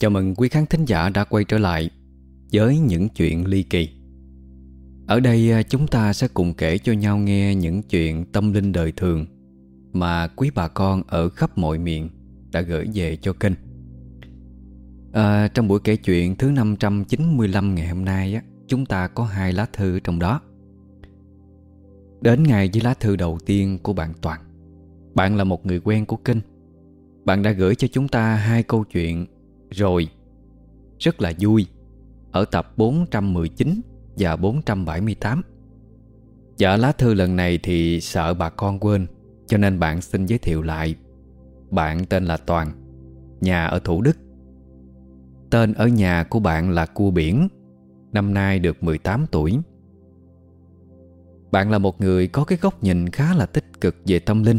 Chào mừng quý khán thính giả đã quay trở lại với những chuyện ly kỳ. Ở đây à, chúng ta sẽ cùng kể cho nhau nghe những chuyện tâm linh đời thường Mà quý bà con ở khắp mọi miền đã gửi về cho kênh. À, Trong buổi kể chuyện thứ 595 ngày hôm nay á, Chúng ta có hai lá thư trong đó. Đến ngày với lá thư đầu tiên của bạn Toàn. Bạn là một người quen của kênh. Bạn đã gửi cho chúng ta hai câu chuyện rồi, Rất là vui. Ở tập 419 và 478 Dạ lá thư lần này thì sợ bà con quên, Cho nên bạn xin giới thiệu lại. Bạn tên là Toàn, Nhà ở Thủ Đức. Tên ở nhà của bạn là Cua Biển, Năm nay được 18 tuổi. Bạn là một người có cái góc nhìn khá là tích cực về tâm linh,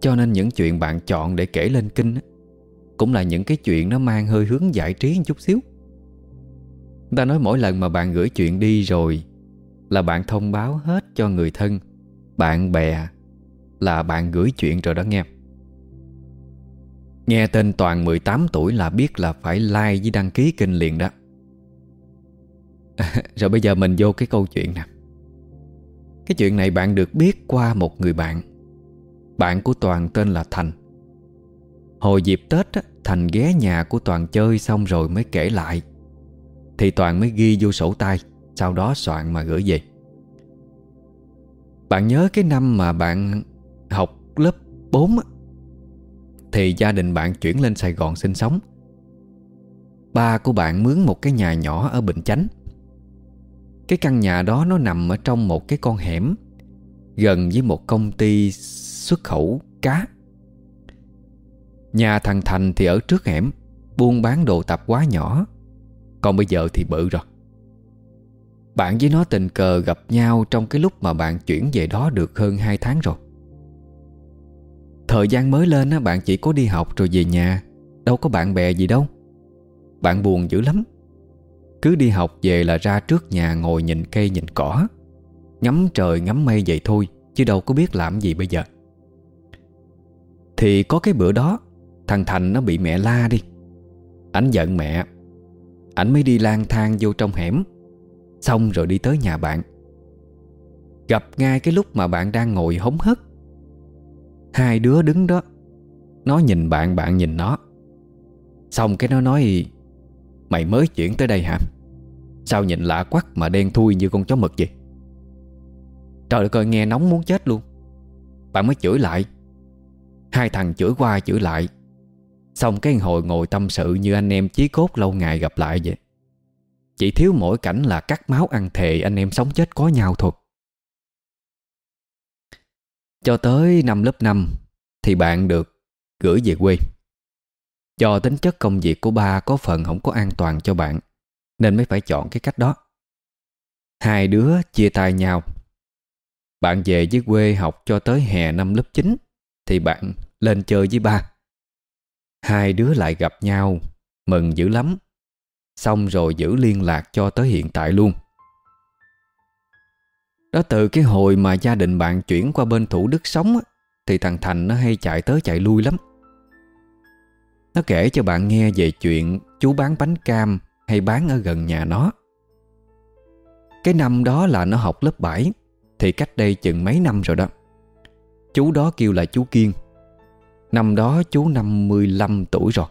Cho nên những chuyện bạn chọn để kể lên kinh cũng là những cái chuyện nó mang hơi hướng giải trí một chút xíu. Ta nói mỗi lần mà bạn gửi chuyện đi rồi Là bạn thông báo hết cho người thân Bạn bè Là bạn gửi chuyện rồi đó nghe. Nghe tên Toàn 18 tuổi là biết là phải like với đăng ký kênh liền đó. Rồi bây giờ mình vô cái câu chuyện nè. Cái chuyện này bạn được biết qua một người bạn. Bạn của Toàn tên là Thành. Hồi dịp Tết á, Thành ghé nhà của Toàn chơi xong rồi mới kể lại. Thì Toàn mới ghi vô sổ tay, Sau đó soạn mà gửi về. Bạn nhớ cái năm mà bạn học lớp 4 Thì gia đình bạn chuyển lên Sài Gòn sinh sống. Ba của bạn mướn một cái nhà nhỏ ở Bình Chánh. Cái căn nhà đó nó nằm ở trong một cái con hẻm, Gần với một công ty xuất khẩu cá. Nhà thằng Thành thì ở trước hẻm Buôn bán đồ tạp quá nhỏ. Còn bây giờ thì bự rồi. Bạn với nó tình cờ gặp nhau Trong cái lúc mà bạn chuyển về đó được hơn 2 tháng rồi. Thời gian mới lên á, bạn chỉ có đi học rồi về nhà Đâu có bạn bè gì đâu. Bạn buồn dữ lắm. Cứ đi học về là ra trước nhà ngồi nhìn cây nhìn cỏ. Ngắm trời ngắm mây vậy thôi Chứ đâu có biết làm gì bây giờ. Thì có cái bữa đó Thằng Thành nó bị mẹ la đi. Ảnh giận mẹ. Ảnh mới đi lang thang vô trong hẻm. Xong rồi đi tới nhà bạn. Gặp ngay cái lúc mà bạn đang ngồi hống hất Hai đứa đứng đó. Nó nhìn bạn, bạn nhìn nó. Xong cái nó nói Mày mới chuyển tới đây hả? Sao nhìn lạ quắc mà đen thui như con chó mực vậy? Trời ơi nghe nóng muốn chết luôn. Bạn mới chửi lại. Hai thằng chửi qua chửi lại. Xong cái hồi ngồi tâm sự như anh em chí cốt lâu ngày gặp lại vậy. Chỉ thiếu mỗi cảnh là cắt máu ăn thề anh em sống chết có nhau thôi Cho tới năm lớp 5 Thì bạn được gửi về quê. Do tính chất công việc của ba có phần không có an toàn cho bạn, Nên mới phải chọn cái cách đó. Hai đứa chia tay nhau. Bạn về với quê học cho tới hè năm lớp 9 Thì bạn lên chơi với ba. Hai đứa lại gặp nhau Mừng dữ lắm Xong rồi giữ liên lạc cho tới hiện tại luôn Đó, từ cái hồi mà gia đình bạn chuyển qua bên Thủ Đức sống Thì thằng Thành nó hay chạy tới chạy lui lắm nó kể cho bạn nghe về chuyện chú bán bánh cam hay bán ở gần nhà nó. Cái năm đó là nó học lớp 7 thì cách đây chừng mấy năm rồi đó. Chú đó kêu là chú Kiên. Năm đó chú 55 tuổi rồi.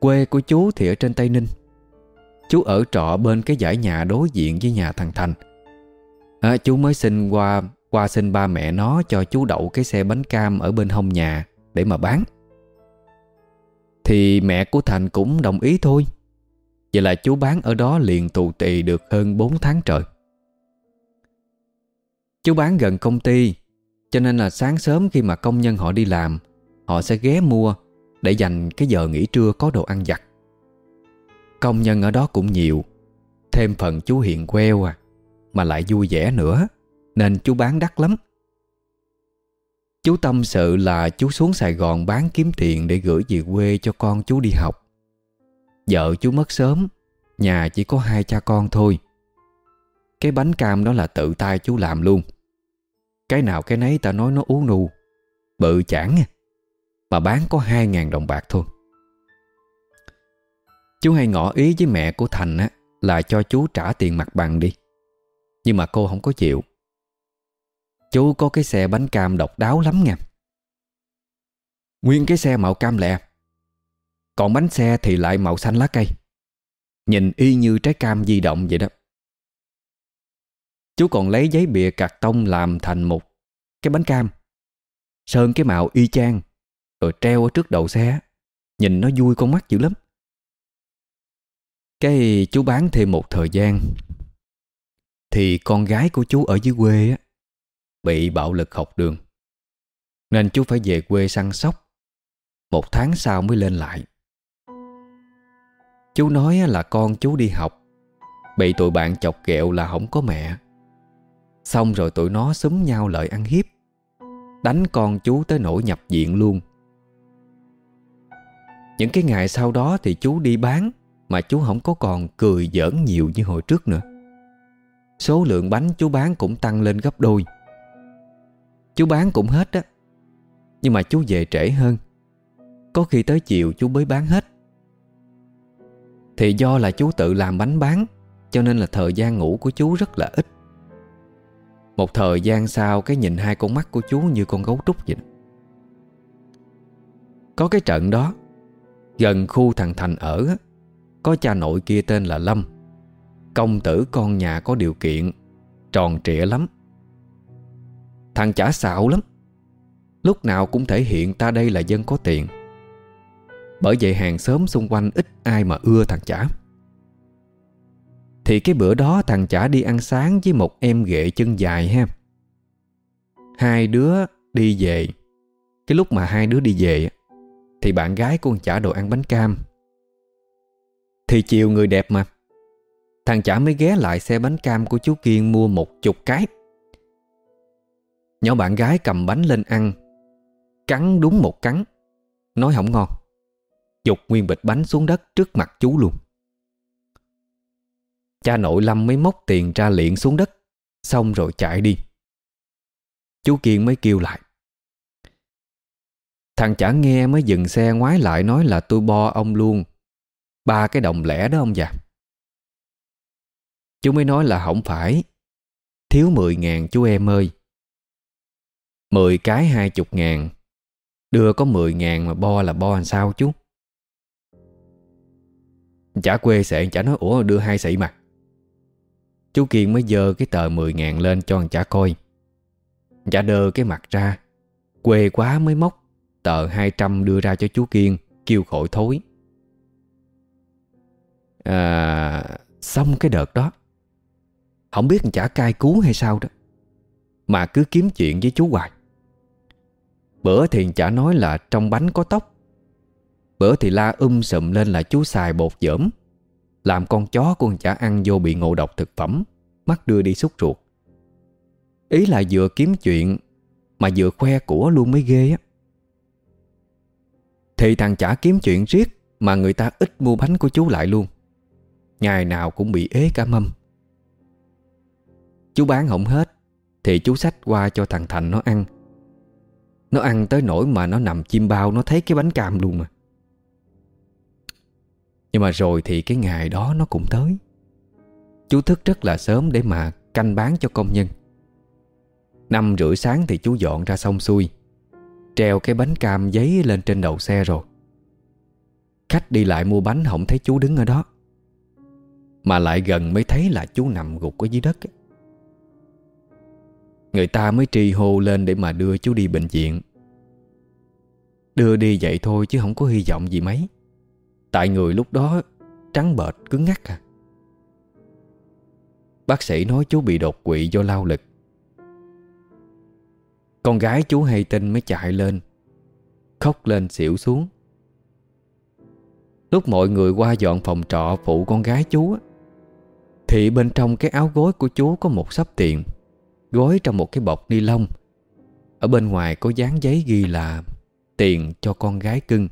Quê của chú thì ở trên Tây Ninh. Chú ở trọ bên cái giải nhà đối diện với nhà thằng Thành. À, chú mới xin qua qua xin ba mẹ nó cho chú đậu cái xe bánh cam ở bên hông nhà để mà bán. Thì mẹ của Thành cũng đồng ý thôi Vậy là chú bán ở đó liền tù tì được hơn 4 tháng trời Chú bán gần công ty cho nên là sáng sớm khi mà công nhân họ đi làm Họ sẽ ghé mua Để dành cái giờ nghỉ trưa có đồ ăn vặt Công nhân ở đó cũng nhiều Thêm phần chú hiện queo à Mà lại vui vẻ nữa Nên chú bán đắt lắm Chú tâm sự là chú xuống Sài Gòn bán kiếm tiền để gửi về quê cho con chú đi học. Vợ chú mất sớm, nhà chỉ có hai cha con thôi. Cái bánh cam đó là tự tay chú làm luôn. Cái nào cái nấy ta nói nó ú nù, bự chản Mà bán có hai ngàn đồng bạc thôi. Chú hay ngỏ ý với mẹ của Thành á Là cho chú trả tiền mặt bằng đi. Nhưng mà cô không có chịu. Chú có cái xe bánh cam độc đáo lắm nha. Nguyên cái xe màu cam lẹ. Còn bánh xe thì lại màu xanh lá cây. Nhìn y như trái cam di động vậy đó. Chú còn lấy giấy bìa cạc tông làm thành một cái bánh cam. Sơn cái màu y chang, Rồi treo ở trước đầu xe. Nhìn nó vui con mắt dữ lắm. Cái chú bán thêm một thời gian. Thì con gái của chú ở dưới quê á, Bị bạo lực học đường. Nên chú phải về quê săn sóc. Một tháng sau mới lên lại. Chú nói là con chú đi học. Bị tụi bạn chọc ghẹo là không có mẹ. Xong rồi tụi nó súng nhau lợi ăn hiếp. Đánh con chú tới nỗi nhập viện luôn. Những cái ngày sau đó thì chú đi bán, Mà chú không có còn cười giỡn nhiều như hồi trước nữa. Số lượng bánh chú bán cũng tăng lên gấp đôi. Chú bán cũng hết á, Nhưng mà chú về trễ hơn. Có khi tới chiều chú mới bán hết. Thì do là chú tự làm bánh bán, Cho nên là thời gian ngủ của chú rất là ít. Một thời gian sau, Cái nhìn hai con mắt của chú như con gấu trúc vậy. Có cái trận đó, Gần khu thằng Thành ở, Có cha nội kia tên là Lâm. Công tử con nhà có điều kiện, Tròn trịa lắm. Thằng chả xạo lắm. Lúc nào cũng thể hiện ta đây là dân có tiền. Bởi vậy hàng xóm xung quanh ít ai mà ưa thằng chả. Thì cái bữa đó thằng chả đi ăn sáng với một em ghệ chân dài ha. Hai đứa đi về. Cái lúc mà hai đứa đi về Thì bạn gái của thằng chả đồ ăn bánh cam. Thì chiều người đẹp mà. Thằng chả mới ghé lại xe bánh cam của chú Kiên mua một chục cái. Nhỏ bạn gái cầm bánh lên ăn. Cắn đúng một cắn. Nói không ngon. Dục nguyên bịch bánh xuống đất trước mặt chú luôn. Cha nội Lâm mới móc tiền ra liện xuống đất. Xong rồi chạy đi. Chú Kiên mới kêu lại. Thằng chả nghe mới dừng xe ngoái lại nói là tôi bo ông luôn. Ba cái đồng lẻ đó ông già. Chú mới nói là không phải. Thiếu mười ngàn chú em ơi. Mười cái hai chục ngàn. Đưa có mười ngàn mà bo là bo làm sao chú? Chả quê sệ, chả nói, Ủa, đưa hai sĩ mặt Chú Kiên mới dơ cái tờ mười ngàn lên cho anh chả coi. Chả đơ cái mặt ra, Quê quá mới móc, Tờ hai trăm đưa ra cho chú Kiên, Kêu khỏi thối. À Xong cái đợt đó. Không biết chả cai cứu hay sao đó, Mà cứ kiếm chuyện với chú hoài. Bữa thì chả nói là trong bánh có tóc, Bữa thì la um sụm lên là chú xài bột dởm. Làm con chó của chả ăn vô bị ngộ độc thực phẩm, Mắt đưa đi xúc ruột. Ý là vừa kiếm chuyện Mà vừa khoe của luôn mới ghê á. Thì thằng chả kiếm chuyện riết Mà người ta ít mua bánh của chú lại luôn. Ngày nào cũng bị ế cả mâm. Chú bán không hết, Thì chú xách qua cho thằng Thành nó ăn. Nó ăn tới nỗi mà nó nằm chim bao, Nó thấy cái bánh cam luôn mà. Nhưng mà rồi thì cái ngày đó nó cũng tới. Chú thức rất là sớm để mà canh bán cho công nhân. Năm rưỡi sáng thì chú dọn ra xong xuôi, Treo cái bánh cam giấy lên trên đầu xe rồi. Khách đi lại mua bánh không thấy chú đứng ở đó, Mà lại gần mới thấy là chú nằm gục ở dưới đất ấy. Người ta mới tri hô lên để mà đưa chú đi bệnh viện. Đưa đi vậy thôi chứ không có hy vọng gì mấy. Tại người lúc đó, trắng bệch cứng ngắc à. Bác sĩ nói chú bị đột quỵ do lao lực. Con gái chú hay tin mới chạy lên, Khóc lên xỉu xuống. Lúc mọi người qua dọn phòng trọ phụ con gái chú Thì bên trong cái áo gối của chú có một sắp tiền, Gói trong một cái bọc ni lông. Ở bên ngoài có dán giấy ghi là Tiền cho con gái cưng.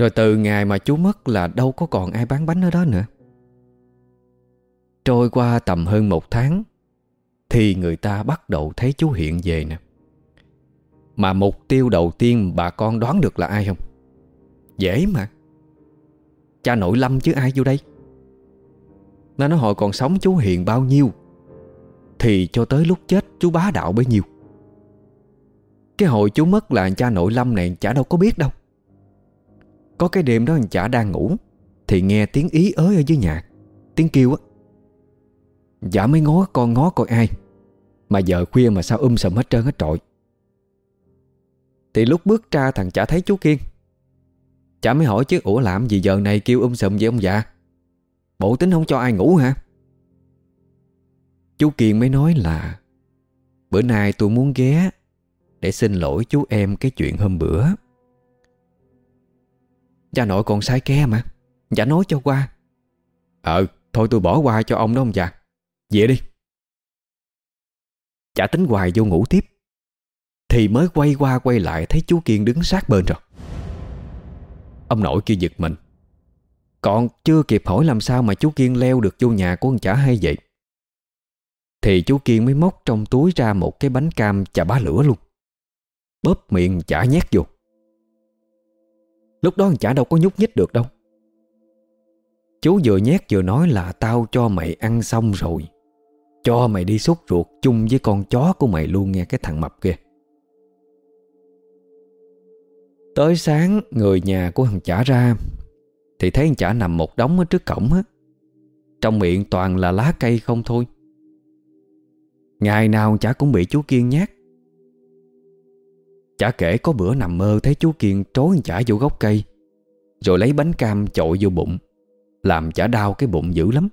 Rồi từ ngày mà chú mất là đâu có còn ai bán bánh ở đó nữa. Trôi qua tầm hơn một tháng, Thì người ta bắt đầu thấy chú hiện về nè. Mà mục tiêu đầu tiên bà con đoán được là ai không? Dễ mà. Cha nội Lâm chứ ai vô đây? Nó nói hồi còn sống chú hiền bao nhiêu, Thì cho tới lúc chết chú bá đạo bấy nhiêu. Cái hồi chú mất là cha nội Lâm này chả đâu có biết đâu. Có cái đêm đó chả đang ngủ, Thì nghe tiếng ý ới ở dưới nhà. Tiếng kêu á dạ Chả mới ngó, con ngó coi ai, Mà giờ khuya mà sao um sầm hết trơn hết trọi Thì lúc bước ra thằng chả thấy chú Kiên. Chả mới hỏi chứ, Ủa làm gì giờ này kêu um sầm vậy ông già? Bộ tính không cho ai ngủ hả? Chú Kiên mới nói là, Bữa nay tôi muốn ghé Để xin lỗi chú em cái chuyện hôm bữa. Cha nội còn sai ke mà. Dạ nói cho qua. Ờ thôi tôi bỏ qua cho ông đó ông già. Về đi. Chả tính hoài vô ngủ tiếp. Thì mới quay qua quay lại Thấy chú Kiên đứng sát bên rồi. Ông nội kia giật mình. Còn chưa kịp hỏi làm sao mà chú Kiên leo được vô nhà của ông chả hay vậy. Thì chú Kiên mới móc trong túi ra một cái bánh cam chà bá lửa luôn. Bóp miệng chả nhét vô. Lúc đó chả đâu có nhúc nhích được đâu. Chú vừa nhét vừa nói là Tao cho mày ăn xong rồi. Cho mày đi xúc ruột chung với con chó của mày luôn nghe cái thằng mập kia. Tới sáng, người nhà của thằng chả ra, Thì thấy thằng chả nằm một đống ở trước cổng á. Trong miệng toàn là lá cây không thôi. Ngày nào chả cũng bị chú Kiên nhát. Chả kể có bữa nằm mơ thấy chú Kiên trối chả vô gốc cây, Rồi lấy bánh cam chội vô bụng, Làm chả đau cái bụng dữ lắm.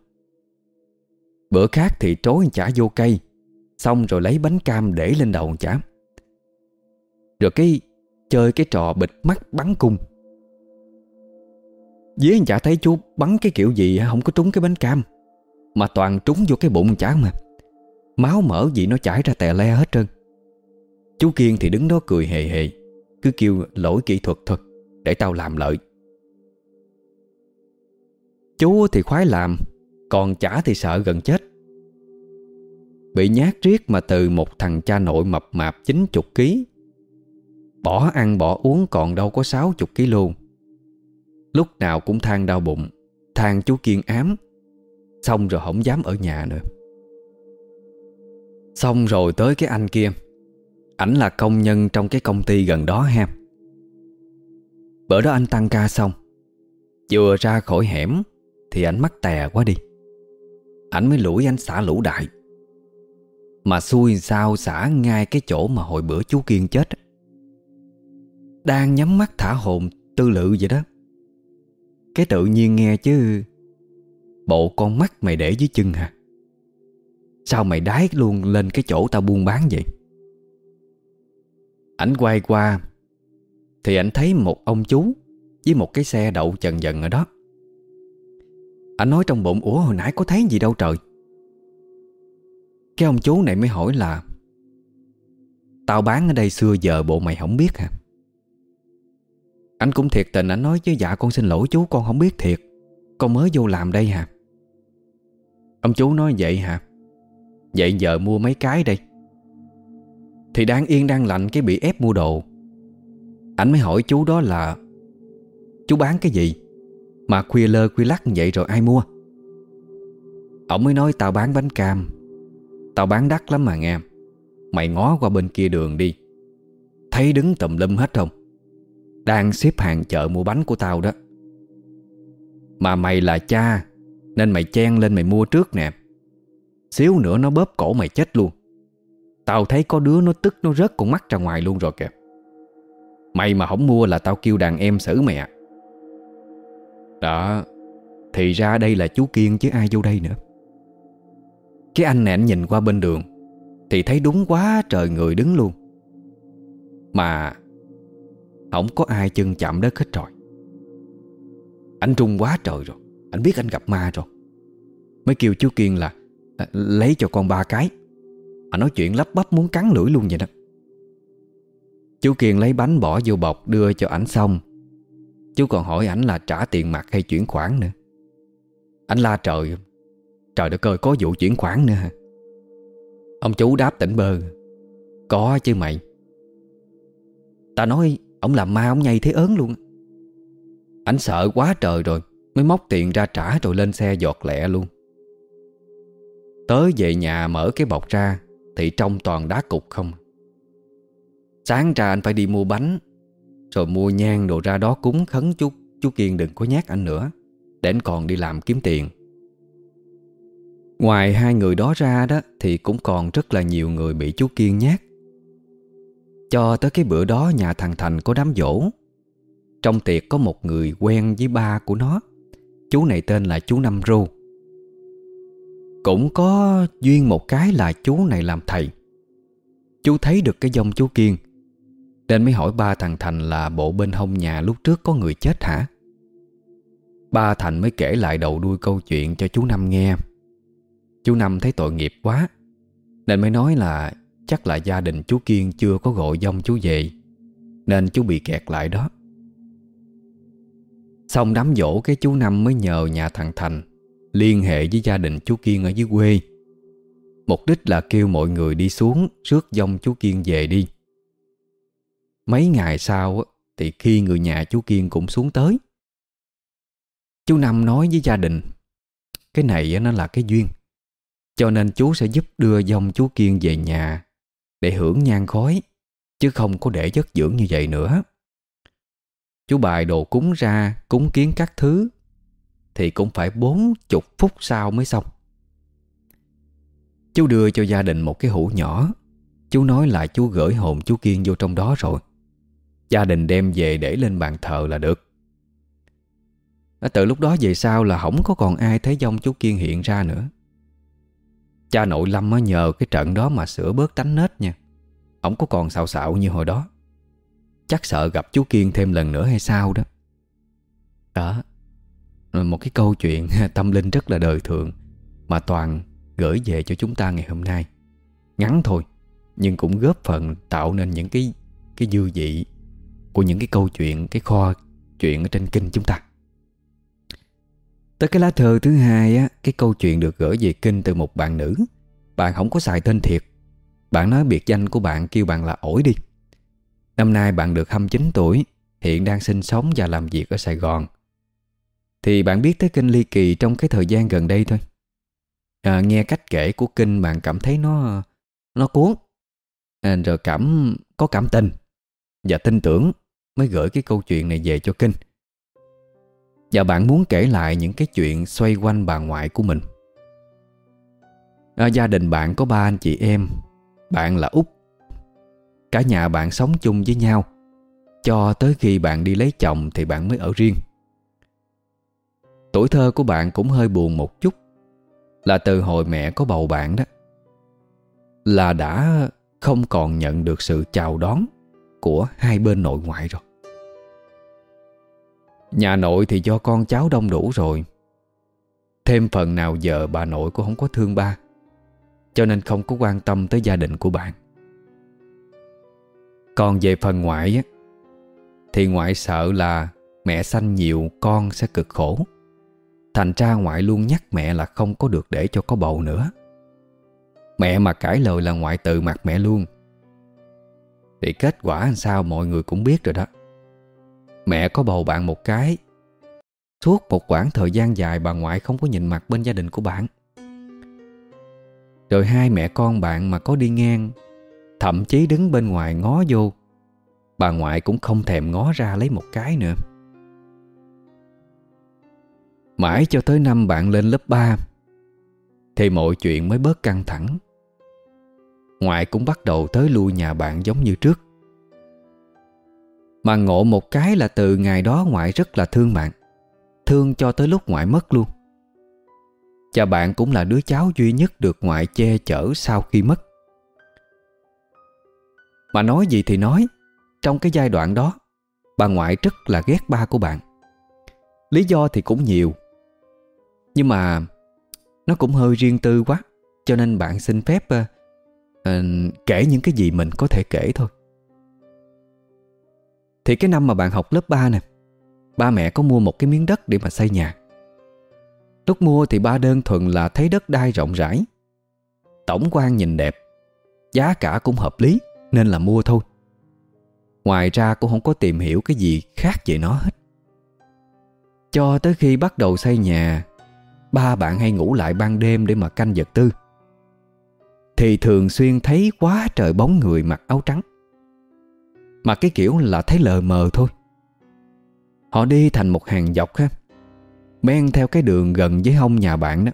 Bữa khác thì trối chả vô cây, Xong rồi lấy bánh cam để lên đầu chả. Rồi cái Chơi cái trò bịt mắt bắn cung. Dế chả thấy chú bắn cái kiểu gì Không có trúng cái bánh cam, Mà toàn trúng vô cái bụng chả mà. Máu mỡ gì nó chảy ra tè le hết trơn. Chú Kiên thì đứng đó cười hề hề, Cứ kêu lỗi kỹ thuật thôi, Để tao làm lợi. Chú thì khoái làm, Còn chả thì sợ gần chết. Bị nhát riết mà từ một thằng cha nội mập mạp 90 ký, Bỏ ăn bỏ uống còn đâu có 60 kg Lúc nào cũng than đau bụng, Than chú Kiên ám, Xong rồi không dám ở nhà nữa. Xong rồi tới cái anh kia. Ảnh là công nhân trong cái công ty gần đó ha. Bữa đó anh tăng ca xong, Vừa ra khỏi hẻm Thì ảnh mắc tè quá đi. Ảnh mới lủi anh xả lũ đại. Mà xui sao xả ngay cái chỗ mà hồi bữa chú Kiên chết. Đang nhắm mắt thả hồn Tư lự vậy đó. Cái tự nhiên nghe chứ, Bộ con mắt mày để dưới chân hả? Sao mày đái luôn lên cái chỗ tao buôn bán vậy? Ảnh quay qua, Thì ảnh thấy một ông chú Với một cái xe đậu chần dần ở đó. Ảnh nói trong bụng, Ủa, hồi nãy có thấy gì đâu trời? Cái ông chú này mới hỏi là, Tao bán ở đây xưa giờ bộ mày không biết hả? Anh cũng thiệt tình anh nói, chứ dạ con xin lỗi chú, con không biết thiệt. Con mới vô làm đây hả? Ông chú nói, vậy hả? Vậy giờ mua mấy cái đây? Thì đang yên đang lạnh cái bị ép mua đồ. Anh mới hỏi chú đó là, Chú bán cái gì? Mà khuya lơ khuya lắc vậy rồi ai mua? Ông mới nói, tao bán bánh cam. Tao bán đắt lắm mà nghe. Mày ngó qua bên kia đường đi. Thấy đứng tùm lum hết không? Đang xếp hàng chợ mua bánh của tao đó. Mà mày là cha, Nên mày chen lên mày mua trước nè. Xíu nữa nó bóp cổ mày chết luôn. Tao thấy có đứa nó tức nó rớt con mắt ra ngoài luôn rồi kìa. Mày mà không mua là tao kêu đàn em xử mày à Đó, Thì ra đây là chú Kiên chứ ai vô đây nữa. Cái anh này anh nhìn qua bên đường, Thì thấy đúng quá trời người đứng luôn. Mà, không có ai chân chạm đất hết rồi. Anh trung quá trời rồi, Anh biết anh gặp ma rồi. Mới kêu chú Kiên là, Lấy cho con ba cái. Mà nói chuyện lắp bắp muốn cắn lưỡi luôn vậy đó. Chú Kiên lấy bánh bỏ vô bọc, đưa cho ảnh xong. Chú còn hỏi ảnh là trả tiền mặt hay chuyển khoản nữa. Ảnh la trời Trời đất ơi, có vụ chuyển khoản nữa hả? Ông chú đáp tỉnh bơ, Có chứ mày. Ta nói, Ông làm ma, ông nhây thế ớn luôn. Ảnh sợ quá trời rồi, Mới móc tiền ra trả rồi lên xe giọt lẹ luôn. Tới về nhà mở cái bọc ra thì trong toàn đá cục không? Sáng ra anh phải đi mua bánh, Rồi mua nhang đồ ra đó cúng khấn chú Chú Kiên đừng có nhát anh nữa, Để anh còn đi làm kiếm tiền. Ngoài hai người đó ra đó Thì cũng còn rất là nhiều người bị chú Kiên nhát. Cho tới cái bữa đó nhà thằng Thành có đám dỗ. Trong tiệc có một người quen với ba của nó. Chú này tên là chú Năm Rô cũng có duyên một cái là chú này làm thầy. Chú thấy được cái dông chú Kiên, Nên mới hỏi ba thằng Thành là bộ bên hông nhà lúc trước có người chết hả? Ba Thành mới kể lại đầu đuôi câu chuyện cho chú Năm nghe. Chú Năm thấy tội nghiệp quá, Nên mới nói là Chắc là gia đình chú Kiên chưa có gọi dông chú về, Nên chú bị kẹt lại đó. Xong đám dỗ cái chú Năm mới nhờ nhà thằng Thành Liên hệ với gia đình chú Kiên ở dưới quê. Mục đích là kêu mọi người đi xuống Rước dông chú Kiên về đi. Mấy ngày sau Thì khi người nhà chú Kiên cũng xuống tới. Chú Năm nói với gia đình, Cái này nó là cái duyên, Cho nên chú sẽ giúp đưa dòng chú Kiên về nhà Để hưởng nhang khói, Chứ không có để chất dưỡng như vậy nữa. Chú bài đồ cúng ra, Cúng kiến các thứ thì cũng phải bốn chục phút sau mới xong. Chú đưa cho gia đình một cái hũ nhỏ. Chú nói là chú gửi hồn chú Kiên vô trong đó rồi. Gia đình đem về để lên bàn thờ là được. À, từ lúc đó về sau là không có còn ai thấy dông chú Kiên hiện ra nữa. Cha nội Lâm á, nhờ cái trận đó mà sửa bớt tánh nết nha. Không có còn xạo xạo như hồi đó. Chắc sợ gặp chú Kiên thêm lần nữa hay sao đó. Đó Ờ, một cái câu chuyện tâm linh rất là đời thường Mà Toàn gửi về cho chúng ta ngày hôm nay. Ngắn thôi, Nhưng cũng góp phần tạo nên những cái cái dư vị Của những cái câu chuyện, Cái kho chuyện ở trên kinh chúng ta. Tới cái lá thơ thứ hai á, Cái câu chuyện được gửi về kinh từ một bạn nữ. Bạn không có xài tên thiệt. Bạn nói biệt danh của bạn kêu bạn là ổi đi. Năm nay bạn được 29 tuổi, Hiện đang sinh sống và làm việc ở Sài Gòn. Thì bạn biết tới kinh ly kỳ trong cái thời gian gần đây thôi. À, Nghe cách kể của kinh bạn cảm thấy nó Nó cuốn. À, Rồi cảm có cảm tình Và tin tưởng Mới gửi cái câu chuyện này về cho kinh. Và bạn muốn kể lại những cái chuyện xoay quanh bà ngoại của mình. À, Gia đình bạn có ba anh chị em. Bạn là út. Cả nhà bạn sống chung với nhau. Cho tới khi bạn đi lấy chồng Thì bạn mới ở riêng. Tuổi thơ của bạn cũng hơi buồn một chút. Là từ hồi mẹ có bầu bạn đó. Là đã không còn nhận được sự chào đón Của hai bên nội ngoại rồi. Nhà nội thì do con cháu đông đủ rồi. Thêm phần nào giờ bà nội cũng không có thương ba. Cho nên không có quan tâm tới gia đình của bạn. Còn về phần ngoại á, Thì ngoại sợ là Mẹ sanh nhiều con sẽ cực khổ. Thành ra ngoại luôn nhắc mẹ là không có được để cho có bầu nữa. Mẹ mà cãi lời là ngoại tự mặt mẹ luôn. Thì kết quả làm sao mọi người cũng biết rồi đó. Mẹ có bầu bạn một cái. Suốt một khoảng thời gian dài bà ngoại không có nhìn mặt bên gia đình của bạn. Rồi hai mẹ con bạn mà có đi ngang, Thậm chí đứng bên ngoài ngó vô, Bà ngoại cũng không thèm ngó ra lấy một cái nữa. Mãi cho tới năm bạn lên lớp 3 Thì mọi chuyện mới bớt căng thẳng. Ngoại cũng bắt đầu tới lui nhà bạn giống như trước. Mà ngộ một cái là từ ngày đó ngoại rất là thương bạn, Thương cho tới lúc ngoại mất luôn. Cha bạn cũng là đứa cháu duy nhất được ngoại che chở sau khi mất. Mà nói gì thì nói, Trong cái giai đoạn đó, Bà ngoại rất là ghét ba của bạn. Lý do thì cũng nhiều nhưng mà Nó cũng hơi riêng tư quá Cho nên bạn xin phép uh, Kể những cái gì mình có thể kể thôi. Thì cái năm mà bạn học lớp 3 nè Ba mẹ có mua một cái miếng đất để mà xây nhà. Lúc mua thì ba đơn thuần là thấy đất đai rộng rãi Tổng quan nhìn đẹp Giá cả cũng hợp lý nên là mua thôi. Ngoài ra cũng không có tìm hiểu cái gì khác về nó hết. Cho tới khi bắt đầu xây nhà Ba bạn hay ngủ lại ban đêm để mà canh vật tư. Thì thường xuyên thấy quá trời bóng người mặc áo trắng. Mà cái kiểu là thấy lờ mờ thôi. Họ đi thành một hàng dọc ha, Men theo cái đường gần với hông nhà bạn đó.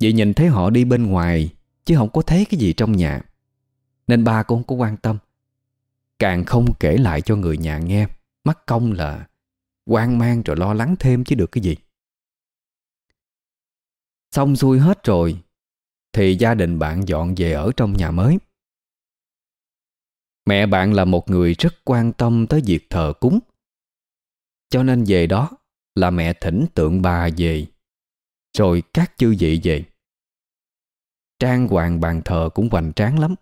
Vậy nhìn thấy họ đi bên ngoài, Chứ không có thấy cái gì trong nhà, Nên ba cũng không có quan tâm. Càng không kể lại cho người nhà nghe, Mắc công là quan mang rồi lo lắng thêm chứ được cái gì. Xong xuôi hết rồi, Thì gia đình bạn dọn về ở trong nhà mới. Mẹ bạn là một người rất quan tâm tới việc thờ cúng. Cho nên về đó là mẹ thỉnh tượng bà về, Rồi các chư vị về. Trang hoàng bàn thờ cũng hoành tráng lắm.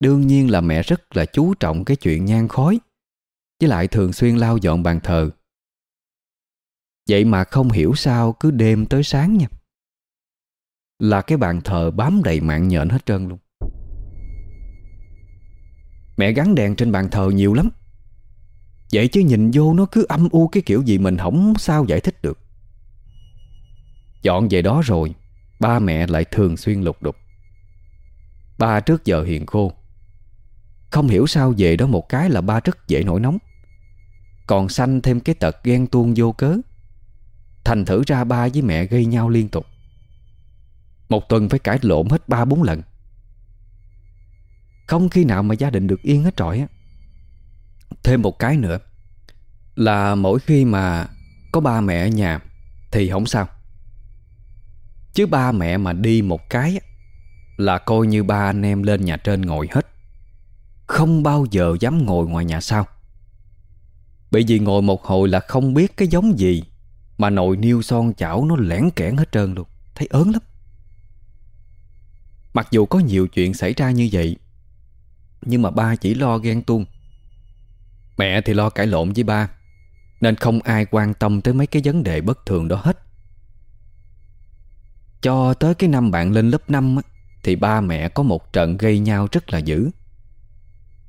Đương nhiên là mẹ rất là chú trọng cái chuyện nhang khói, Với lại thường xuyên lau dọn bàn thờ. Vậy mà không hiểu sao cứ đêm tới sáng nha. Là cái bàn thờ bám đầy mạng nhện hết trơn luôn. Mẹ gắn đèn trên bàn thờ nhiều lắm. Vậy chứ nhìn vô nó cứ âm u cái kiểu gì mình không sao giải thích được. Dọn về đó rồi, Ba mẹ lại thường xuyên lục đục. Ba trước giờ hiền khô. Không hiểu sao về đó một cái là ba rất dễ nổi nóng. Còn sanh thêm cái tật ghen tuông vô cớ. Thành thử ra ba với mẹ gây nhau liên tục. Một tuần phải cãi lộn hết ba bốn lần. Không khi nào mà gia đình được yên hết trọi á. Thêm một cái nữa, Là mỗi khi mà có ba mẹ ở nhà Thì không sao. Chứ ba mẹ mà đi một cái Là coi như ba anh em lên nhà trên ngồi hết. Không bao giờ dám ngồi ngoài nhà sau. Bởi vì ngồi một hồi là không biết cái giống gì Mà nồi niêu son chảo nó lẻn kẽn hết trơn luôn. Thấy ớn lắm. Mặc dù có nhiều chuyện xảy ra như vậy Nhưng mà ba chỉ lo ghen tuông. Mẹ thì lo cãi lộn với ba Nên không ai quan tâm tới mấy cái vấn đề bất thường đó hết. Cho tới cái năm bạn lên lớp 5 á, Thì ba mẹ có một trận gây nhau rất là dữ.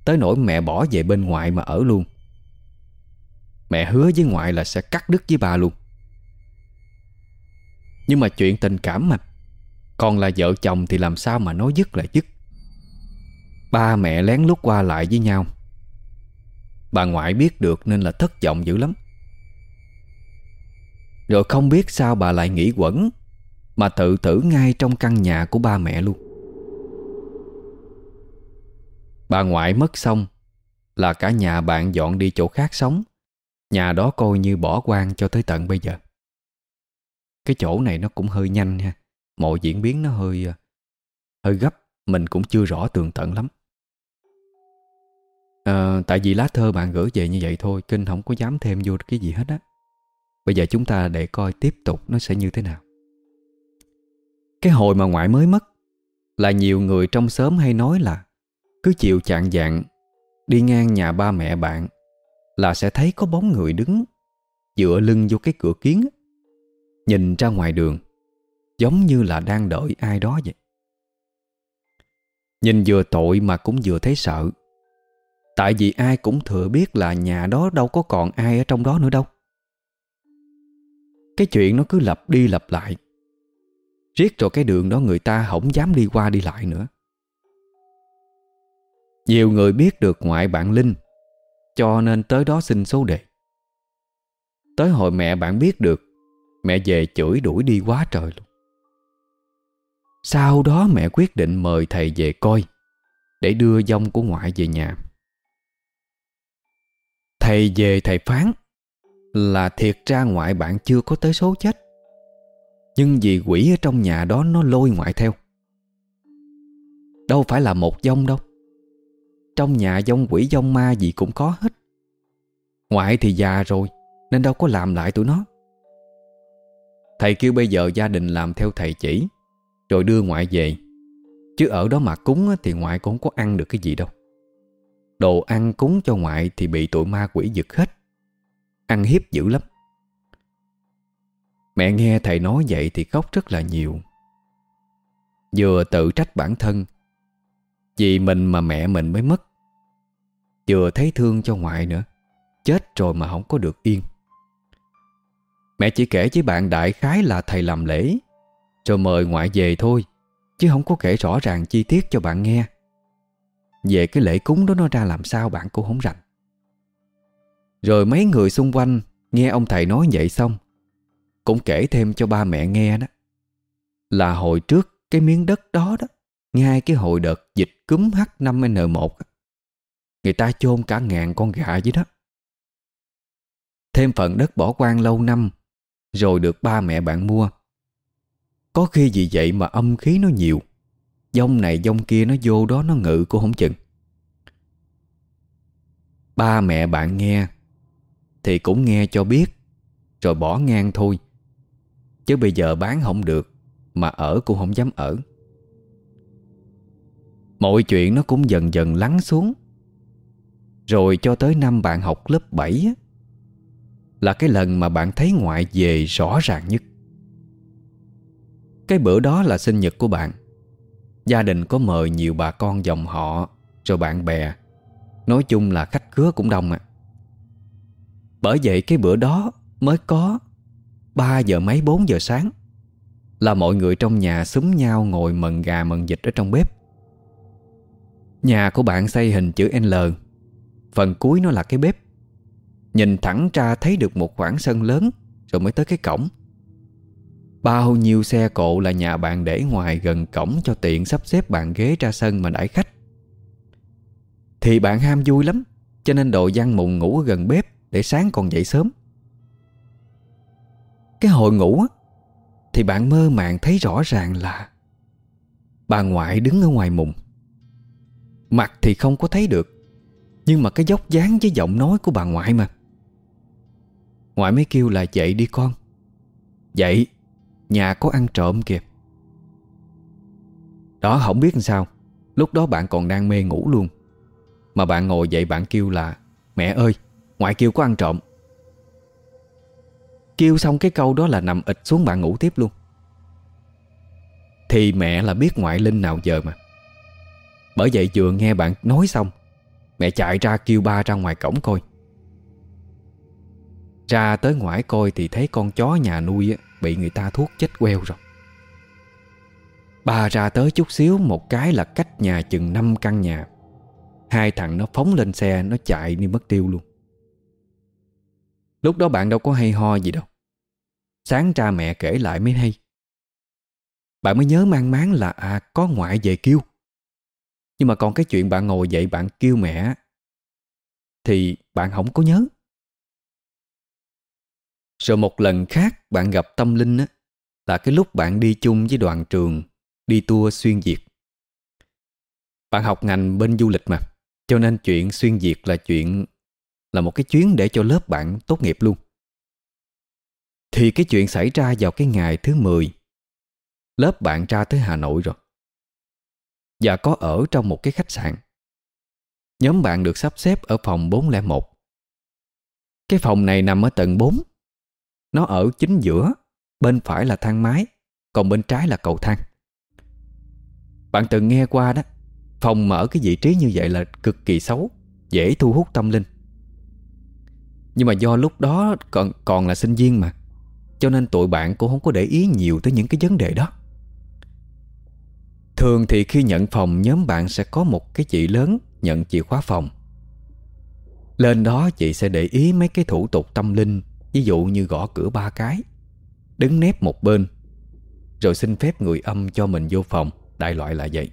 Tới nỗi mẹ bỏ về bên ngoại mà ở luôn. Mẹ hứa với ngoại là sẽ cắt đứt với ba luôn. Nhưng mà chuyện tình cảm mà còn là vợ chồng thì làm sao mà nói dứt là dứt Ba mẹ lén lút qua lại với nhau. Bà ngoại biết được nên là thất vọng dữ lắm. Rồi không biết sao bà lại nghĩ quẩn, mà tự tử ngay trong căn nhà của ba mẹ luôn. Bà ngoại mất xong, Là cả nhà bạn dọn đi chỗ khác sống. Nhà đó coi như bỏ quan cho tới tận bây giờ. Cái chỗ này nó cũng hơi nhanh ha. Mọi diễn biến nó hơi à, Hơi gấp Mình cũng chưa rõ tường tận lắm. À, Tại vì lá thơ bạn gửi về như vậy thôi Kinh không có dám thêm vô cái gì hết á. Bây giờ chúng ta để coi tiếp tục nó sẽ như thế nào. Cái hồi mà ngoại mới mất Là nhiều người trong xóm hay nói là Cứ chịu chạng dạng Đi ngang nhà ba mẹ bạn Là sẽ thấy có bóng người đứng Dựa lưng vô cái cửa kiến Nhìn ra ngoài đường. Giống như là đang đợi ai đó vậy. Nhìn vừa tội mà cũng vừa thấy sợ. Tại vì ai cũng thừa biết là nhà đó đâu có còn ai ở trong đó nữa đâu. Cái chuyện nó cứ lặp đi lặp lại. Riết rồi cái đường đó người ta không dám đi qua đi lại nữa. Nhiều người biết được ngoại bạn Linh, Cho nên tới đó xin số đề. Tới hồi mẹ bạn biết được, Mẹ về chửi đuổi đi quá trời luôn. Sau đó mẹ quyết định mời thầy về coi, Để đưa dông của ngoại về nhà. Thầy về thầy phán Là thiệt ra ngoại bạn chưa có tới số chết, nhưng vì quỷ ở trong nhà đó nó lôi ngoại theo. Đâu phải là một dông đâu. Trong nhà dông quỷ, dông ma gì cũng có hết. Ngoại thì già rồi, Nên đâu có làm lại tụi nó. Thầy kêu bây giờ gia đình làm theo thầy chỉ. Rồi đưa ngoại về. Chứ ở đó mà cúng thì ngoại cũng không có ăn được cái gì đâu. Đồ ăn cúng cho ngoại thì bị tụi ma quỷ giật hết. Ăn hiếp dữ lắm. Mẹ nghe thầy nói vậy thì khóc rất là nhiều. Vừa tự trách bản thân, Vì mình mà mẹ mình mới mất. Vừa thấy thương cho ngoại nữa, Chết rồi mà không có được yên. Mẹ chỉ kể với bạn đại khái là thầy làm lễ. Rồi mời ngoại về thôi, Chứ không có kể rõ ràng chi tiết cho bạn nghe. Về cái lễ cúng đó nó ra làm sao bạn cũng không rành. Rồi mấy người xung quanh Nghe ông thầy nói vậy xong, Cũng kể thêm cho ba mẹ nghe đó. Là hồi trước cái miếng đất đó đó, Ngay cái hồi đợt dịch cúm H5N1 Người ta chôn cả ngàn con gà dưới đó. Thêm phần đất bỏ quan lâu năm, Rồi được ba mẹ bạn mua. Có khi vì vậy mà âm khí nó nhiều. Dông này dông kia nó vô đó, nó ngự, cô không chừng. Ba mẹ bạn nghe, Thì cũng nghe cho biết, Rồi bỏ ngang thôi. Chứ bây giờ bán không được, Mà ở cũng không dám ở. Mọi chuyện nó cũng dần dần lắng xuống. Rồi cho tới năm bạn học lớp 7 Là cái lần mà bạn thấy ngoại về rõ ràng nhất. Cái bữa đó là sinh nhật của bạn. Gia đình có mời nhiều bà con dòng họ Rồi bạn bè. Nói chung là khách khứa cũng đông à Bởi vậy cái bữa đó mới có 3 giờ mấy 4 giờ sáng Là mọi người trong nhà súng nhau ngồi mần gà mần vịt ở trong bếp. Nhà của bạn xây hình chữ L, Phần cuối nó là cái bếp. Nhìn thẳng ra thấy được một khoảng sân lớn Rồi mới tới cái cổng. Bao nhiêu xe cộ là nhà bạn để ngoài gần cổng Cho tiện sắp xếp bàn ghế ra sân mà đãi khách. Thì bạn ham vui lắm, Cho nên đội văn mùng ngủ gần bếp Để sáng còn dậy sớm. Cái hồi ngủ Thì bạn mơ màng thấy rõ ràng là Bà ngoại đứng ở ngoài mùng. Mặt thì không có thấy được, Nhưng mà cái dốc dáng với giọng nói của bà ngoại mà. Ngoại mới kêu là, dậy đi con. Dậy. Nhà có ăn trộm kìa. Đó, không biết làm sao. Lúc đó bạn còn đang mê ngủ luôn. Mà bạn ngồi dậy bạn kêu là, Mẹ ơi, Ngoại kêu có ăn trộm. Kêu xong cái câu đó là nằm ịt xuống bạn ngủ tiếp luôn. Thì mẹ là biết ngoại linh nào giờ mà. Bởi vậy vừa nghe bạn nói xong, Mẹ chạy ra kêu ba ra ngoài cổng coi. Ra tới ngoài coi thì thấy con chó nhà nuôi Bị người ta thuốc chết queo rồi. Bà ra tới chút xíu, Một cái là cách nhà chừng 5 căn nhà. Hai thằng nó phóng lên xe, Nó chạy đi mất tiêu luôn. Lúc đó bạn đâu có hay ho gì đâu. Sáng ra mẹ kể lại mới hay. Bạn mới nhớ mang máng là À có ngoại về kêu. Nhưng mà còn cái chuyện bạn ngồi dậy bạn kêu mẹ, Thì bạn không có nhớ. Rồi một lần khác bạn gặp tâm linh á, Là cái lúc bạn đi chung với đoàn trường, Đi tour xuyên Việt. Bạn học ngành bên du lịch mà, Cho nên chuyện xuyên Việt là chuyện, Là một cái chuyến để cho lớp bạn tốt nghiệp luôn. Thì cái chuyện xảy ra vào cái ngày thứ 10 Lớp bạn ra tới Hà Nội rồi, Và có ở trong một cái khách sạn. Nhóm bạn được sắp xếp ở phòng 401 Cái phòng này nằm ở tầng 4 nó ở chính giữa Bên phải là thang máy Còn bên trái là cầu thang. Bạn từng nghe qua đó Phòng mở cái vị trí như vậy là cực kỳ xấu Dễ thu hút tâm linh. Nhưng mà do lúc đó còn, còn là sinh viên mà Cho nên tụi bạn cũng không có để ý nhiều tới những cái vấn đề đó. Thường thì khi nhận phòng nhóm bạn sẽ có một cái chị lớn nhận chìa khóa phòng. Lên đó chị sẽ để ý mấy cái thủ tục tâm linh Ví dụ như gõ cửa ba cái, Đứng nép một bên, Rồi xin phép người âm cho mình vô phòng, Đại loại là vậy.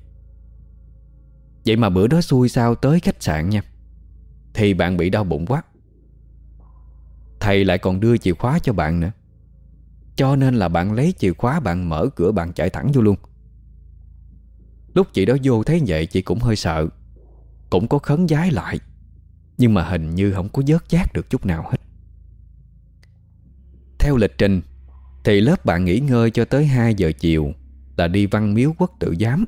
Vậy mà bữa đó xui sao tới khách sạn nha, Thì bạn bị đau bụng quá. Thầy lại còn đưa chìa khóa cho bạn nữa, Cho nên là bạn lấy chìa khóa, Bạn mở cửa, bạn chạy thẳng vô luôn. Lúc chị đó vô thấy vậy, chị cũng hơi sợ, Cũng có khấn giái lại, Nhưng mà hình như không có dớt giác được chút nào hết. Theo lịch trình, Thì lớp bạn nghỉ ngơi cho tới 2 giờ chiều Là đi văn miếu quốc tự giám.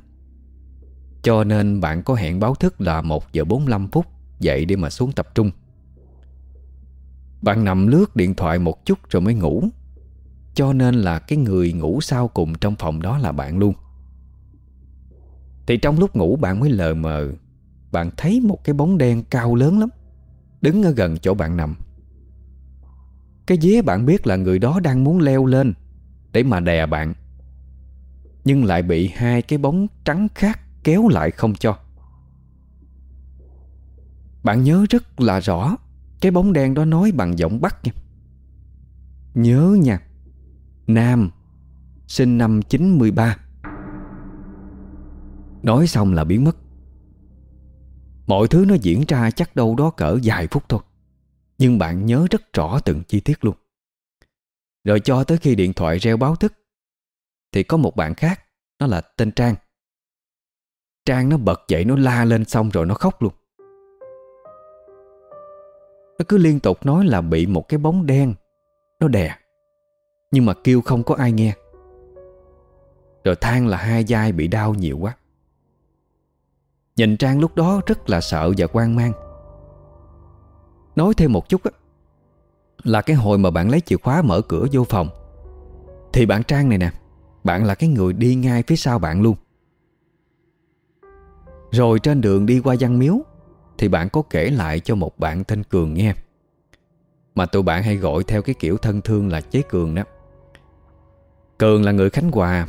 Cho nên bạn có hẹn báo thức là 1 giờ 45 phút Dậy để mà xuống tập trung. Bạn nằm lướt điện thoại một chút rồi mới ngủ. Cho nên là cái người ngủ sau cùng trong phòng đó là bạn luôn. Thì trong lúc ngủ bạn mới lờ mờ, Bạn thấy một cái bóng đen cao lớn lắm, Đứng ở gần chỗ bạn nằm. Cái dế bạn biết là người đó đang muốn leo lên Để mà đè bạn. Nhưng lại bị hai cái bóng trắng khác kéo lại không cho. Bạn nhớ rất là rõ, Cái bóng đen đó nói bằng giọng Bắc nha. Nhớ nha, Nam, Sinh năm 93 Nói xong là biến mất. Mọi thứ nó diễn ra chắc đâu đó cỡ vài phút thôi. Nhưng bạn nhớ rất rõ từng chi tiết luôn. Rồi cho tới khi điện thoại reo báo thức, Thì có một bạn khác, Nó là tên Trang. Trang nó bật dậy, nó la lên xong rồi nó khóc luôn. Nó cứ liên tục nói là bị một cái bóng đen, Nó đè, Nhưng mà kêu không có ai nghe. Rồi than là hai vai bị đau nhiều quá. Nhìn Trang lúc đó rất là sợ và quan mang. Nói thêm một chút á, Là cái hồi mà bạn lấy chìa khóa mở cửa vô phòng. Thì bạn Trang này nè, Bạn là cái người đi ngay phía sau bạn luôn. Rồi trên đường đi qua văn miếu, Thì bạn có kể lại cho một bạn tên Cường nghe. Mà tụi bạn hay gọi theo cái kiểu thân thương là chế Cường đó. Cường là người Khánh Hòa.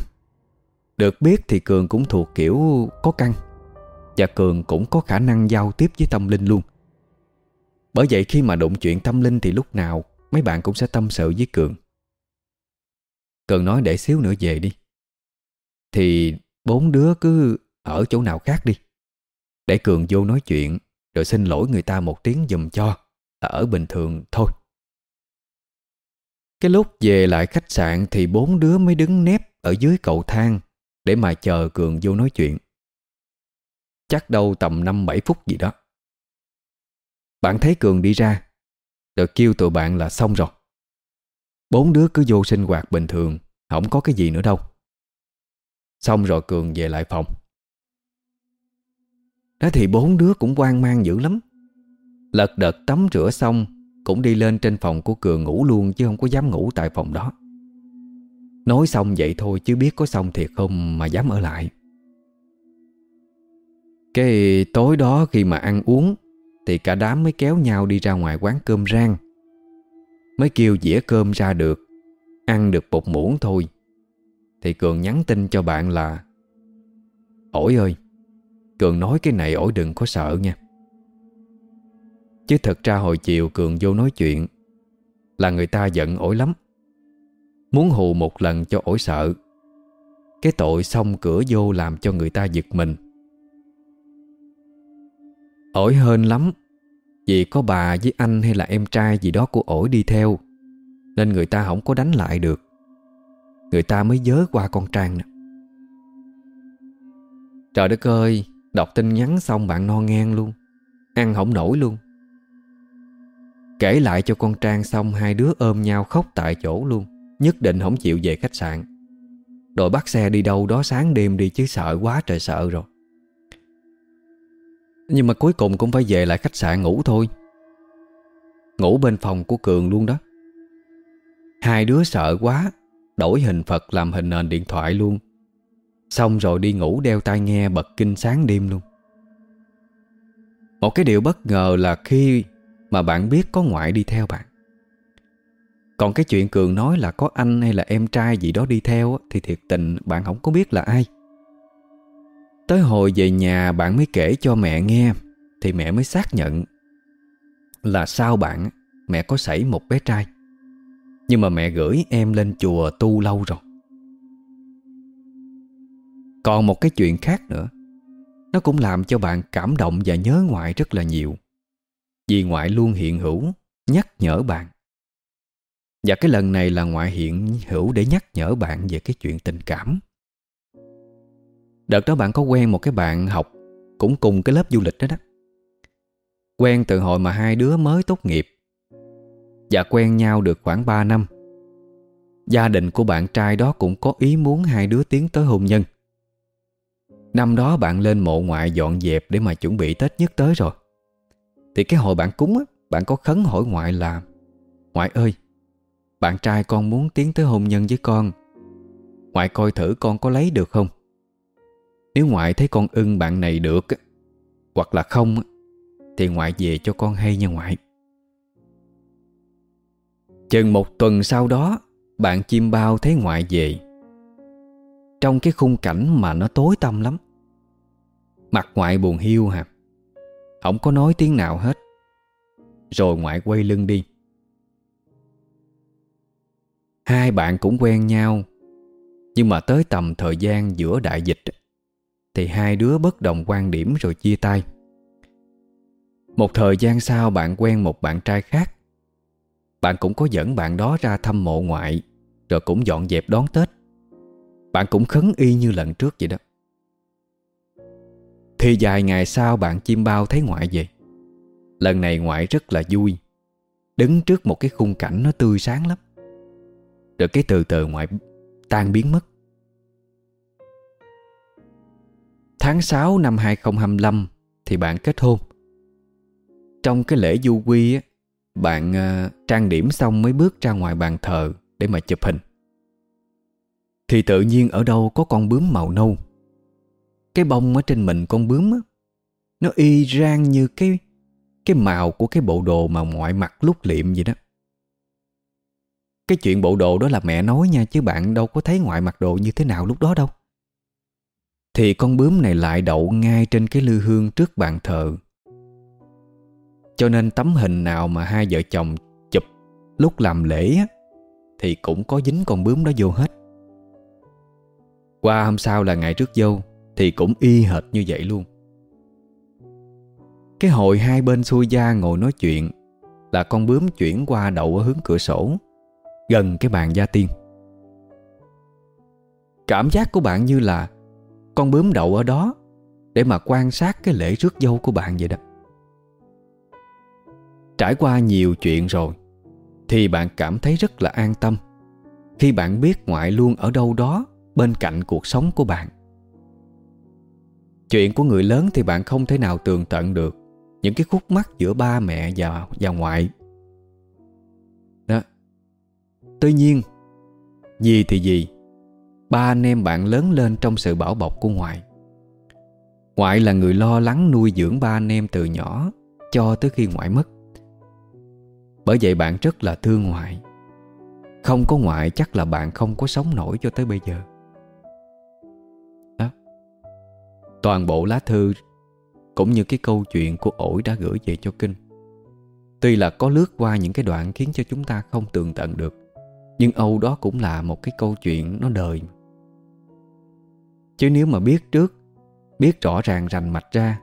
Được biết thì Cường cũng thuộc kiểu có căng và Cường cũng có khả năng giao tiếp với tâm linh luôn. Bởi vậy khi mà đụng chuyện tâm linh Thì lúc nào mấy bạn cũng sẽ tâm sự với Cường. Cường nói để xíu nữa về đi. Thì bốn đứa cứ ở chỗ nào khác đi. Để Cường vô nói chuyện, Rồi xin lỗi người ta một tiếng dùm cho, Là ở bình thường thôi. Cái lúc về lại khách sạn Thì bốn đứa mới đứng nép Ở dưới cầu thang Để mà chờ Cường vô nói chuyện. Chắc đâu tầm 5-7 phút gì đó. Bạn thấy Cường đi ra. Rồi kêu tụi bạn là xong rồi. Bốn đứa cứ vô sinh hoạt bình thường, Không có cái gì nữa đâu. Xong rồi Cường về lại phòng. Đó thì bốn đứa cũng quan mang dữ lắm. Lật đật tắm rửa xong, Cũng đi lên trên phòng của Cường ngủ luôn Chứ không có dám ngủ tại phòng đó. Nói xong vậy thôi chứ biết có xong thiệt không mà dám ở lại. Cái tối đó khi mà ăn uống thì cả đám mới kéo nhau đi ra ngoài quán cơm rang. Mới kêu dĩa cơm ra được, Ăn được một muỗng thôi. Thì Cường nhắn tin cho bạn là, Ổi ơi, Cường nói cái này ổi đừng có sợ nha. Chứ thật ra hồi chiều Cường vô nói chuyện, Là người ta giận ổi lắm. Muốn hù một lần cho ổi sợ. Cái tội xong cửa vô làm cho người ta giật mình. Ổi hên lắm. Vì có bà với anh hay là em trai gì đó của ổi đi theo, Nên người ta không có đánh lại được. Người ta mới dớ qua con Trang nè. Trời đất ơi, Đọc tin nhắn xong bạn no ngang luôn, Ăn không nổi luôn. Kể lại cho con Trang xong Hai đứa ôm nhau khóc tại chỗ luôn, Nhất định không chịu về khách sạn. Đội bắt xe đi đâu đó sáng đêm đi Chứ sợ quá trời sợ rồi nhưng mà cuối cùng cũng phải về lại khách sạn ngủ thôi. Ngủ bên phòng của Cường luôn đó. Hai đứa sợ quá, Đổi hình Phật làm hình nền điện thoại luôn. Xong rồi đi ngủ đeo tai nghe bật kinh sáng đêm luôn. Một cái điều bất ngờ là khi mà bạn biết có ngoại đi theo bạn. Còn cái chuyện Cường nói là có anh hay là em trai gì đó đi theo Thì thiệt tình bạn không có biết là ai. Tới hồi về nhà bạn mới kể cho mẹ nghe, Thì mẹ mới xác nhận Là sao bạn, Mẹ có xảy một bé trai. Nhưng mà mẹ gửi em lên chùa tu lâu rồi. Còn một cái chuyện khác nữa, Nó cũng làm cho bạn cảm động và nhớ ngoại rất là nhiều. Vì ngoại luôn hiện hữu, Nhắc nhở bạn. Và cái lần này là ngoại hiện hữu để nhắc nhở bạn về cái chuyện tình cảm. Đợt đó bạn có quen một cái bạn học Cũng cùng cái lớp du lịch đó đó. Quen từ hồi mà hai đứa mới tốt nghiệp. Và quen nhau được khoảng 3 năm. Gia đình của bạn trai đó cũng có ý muốn hai đứa tiến tới hôn nhân. Năm đó bạn lên mộ ngoại dọn dẹp để mà chuẩn bị Tết nhất tới rồi. Thì cái hồi bạn cúng á, bạn có khấn hỏi ngoại là Ngoại ơi, bạn trai con muốn tiến tới hôn nhân với con. Ngoại coi thử con có lấy được không? Nếu ngoại thấy con ưng bạn này được Hoặc là không Thì ngoại về cho con hay nha ngoại. Chừng một tuần sau đó, Bạn chim bao thấy ngoại về. Trong cái khung cảnh mà nó tối tăm lắm. Mặt ngoại buồn hiu hả? Không có nói tiếng nào hết. Rồi ngoại quay lưng đi. Hai bạn cũng quen nhau, Nhưng mà tới tầm thời gian giữa đại dịch thì hai đứa bất đồng quan điểm rồi chia tay. Một thời gian sau, bạn quen một bạn trai khác. Bạn cũng có dẫn bạn đó ra thăm mộ ngoại, Rồi cũng dọn dẹp đón Tết. Bạn cũng khấn y như lần trước vậy đó. Thì vài ngày sau, bạn chim bao thấy ngoại về. Lần này ngoại rất là vui, Đứng trước một cái khung cảnh nó tươi sáng lắm. Rồi cái từ từ ngoại tan biến mất. Tháng 6 năm 2025 Thì bạn kết hôn. Trong cái lễ du quy á, Bạn uh, trang điểm xong mới bước ra ngoài bàn thờ Để mà chụp hình. Thì tự nhiên ở đâu có con bướm màu nâu. Cái bông ở trên mình con bướm á, Nó y rang như cái Cái màu của cái bộ đồ mà ngoại mặc lúc liệm vậy đó. Cái chuyện bộ đồ đó là mẹ nói nha Chứ bạn đâu có thấy ngoại mặc đồ như thế nào lúc đó đâu. Thì con bướm này lại đậu ngay trên cái lư hương trước bàn thờ. Cho nên tấm hình nào mà hai vợ chồng chụp lúc làm lễ á, Thì cũng có dính con bướm đó vô hết. Qua hôm sau là ngày trước dâu Thì cũng y hệt như vậy luôn. Cái hồi hai bên xuôi gia ngồi nói chuyện Là con bướm chuyển qua đậu ở hướng cửa sổ Gần cái bàn gia tiên. Cảm giác của bạn như là con bướm đậu ở đó Để mà quan sát cái lễ rước dâu của bạn vậy đó. Trải qua nhiều chuyện rồi Thì bạn cảm thấy rất là an tâm Khi bạn biết ngoại luôn ở đâu đó Bên cạnh cuộc sống của bạn. Chuyện của người lớn thì bạn không thể nào tường tận được Những cái khúc mắc giữa ba mẹ và, và ngoại. Đó. Tuy nhiên Gì thì gì Ba anh em bạn lớn lên trong sự bảo bọc của ngoại. Ngoại là người lo lắng nuôi dưỡng ba anh em từ nhỏ Cho tới khi ngoại mất. Bởi vậy bạn rất là thương ngoại. Không có ngoại chắc là bạn không có sống nổi cho tới bây giờ. Đó. Toàn bộ lá thư Cũng như cái câu chuyện của ổi đã gửi về cho Kinh. Tuy là có lướt qua những cái đoạn khiến cho chúng ta không tường tận được, nhưng Âu đó cũng là một cái câu chuyện nó đời. Chứ nếu mà biết trước, Biết rõ ràng rành mạch ra,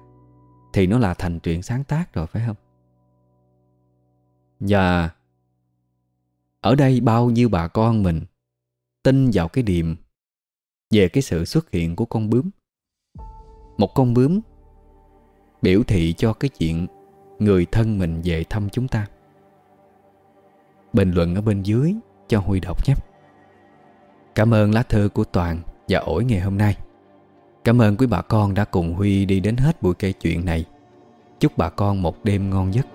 Thì nó là thành truyện sáng tác rồi, phải không? Và Ở đây bao nhiêu bà con mình Tin vào cái điềm Về cái sự xuất hiện của con bướm Một con bướm Biểu thị cho cái chuyện Người thân mình về thăm chúng ta Bình luận ở bên dưới cho Huy đọc nhé. Cảm ơn lá thư của Toàn và ổi ngày hôm nay. Cảm ơn quý bà con đã cùng Huy đi đến hết buổi kể chuyện này. Chúc bà con một đêm ngon giấc.